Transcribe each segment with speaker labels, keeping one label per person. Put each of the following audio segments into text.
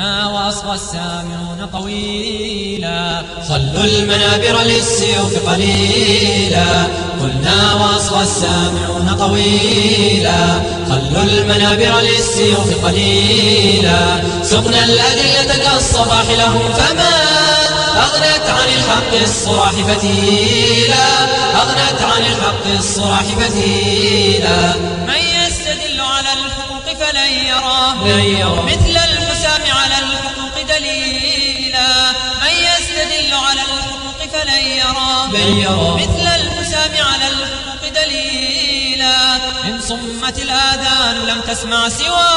Speaker 1: قلنا وأصغى السامعون طويلا.
Speaker 2: خلوا المنابر للسيوف قليلا. قلنا وأصغى السامعون طويلا. خلوا المنابر للسيوف قليلا. سقنا الأدلة كالصباح لهم فما أغنت عن الحق الصراح فتيلا. أغنت عن الحق الصراح فتيلا.
Speaker 1: من يستدل على الحقوق فلن يرى مثل يرى مثل الحسام على الحقوق دليلا. إن صمت الآذان لم تسمع سوى.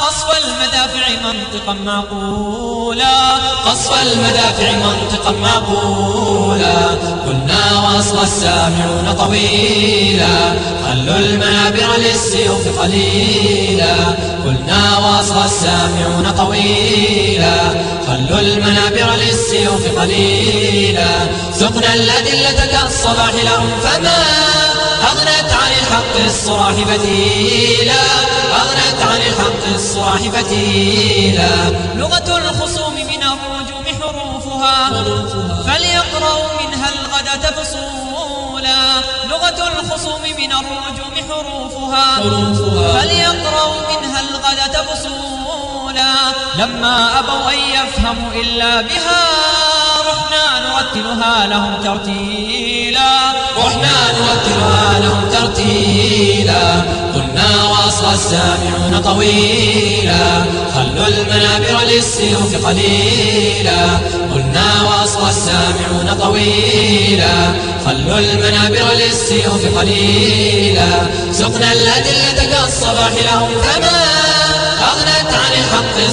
Speaker 1: قصف المدافع منطقا معقولا.
Speaker 2: قصف المدافع منطقا معقولا. كنا واصل السامعون طويلا. خلوا المنابر للسيوف قليلا. كنا واصل السامعون طويلا. خلوا المنابر للسيوف قليلا. سقنا الأدلة كالصباح لهم فما أغنت عن الحق الصراح بديلا أغنت عن الحق الصراح فتيلا.
Speaker 1: لغة الخصوم من الرجوم حروفها فليقرأوا منها الغدة فصولا لغة الخصوم من الرجوم حروفها فليقرأوا منها الغدة فصولا لما أبوا أن يفهموا إلا بها نرتلها لهم ترتيلا.
Speaker 2: رحنا نرتلها لهم ترتيلا. قلنا واصل السامعون طويلا. خلوا المنابر للسيوف قليلا. قلنا واصل السامعون طويلا. خلوا المنابر للسيوف قليلا. سقنا الأدلة كالصباح لهم عن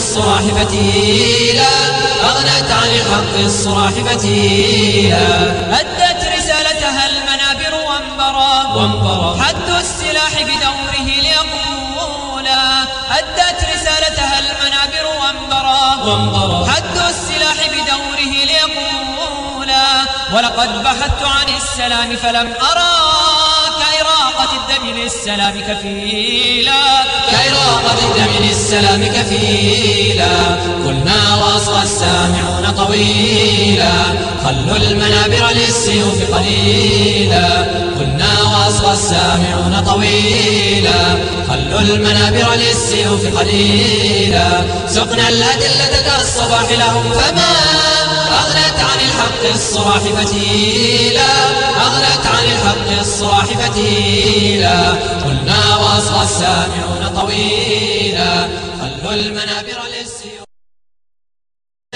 Speaker 2: الصراح فتيلا أغنت عن الحق الصراح فتيلا
Speaker 1: أدت رسالتها المنابر وانبرا
Speaker 2: وانبرا.
Speaker 1: حد السلاح بدوره ليقولا أدت رسالتها المنابر وانبرا
Speaker 2: وانبرا.
Speaker 1: حد السلاح بدوره ليقولا ولقد بحثت عن السلام فلم أرى. كإراقة الدم للسلام كفيلا.
Speaker 2: كإراقة الدم للسلام كفيلا. قلنا وأصغى السامعون طويلا. خلوا المنابر للسيوف قليلا. قلنا وأصغى السامعون طويلا. خلوا المنابر للسيوف قليلا. سقنا الأدلة كالصباح لهم فما أغنت عن الحق الصراح فتيلا. فتيلا قلنا واصغى السامعون طويلا. خلوا المنابر للسيوف.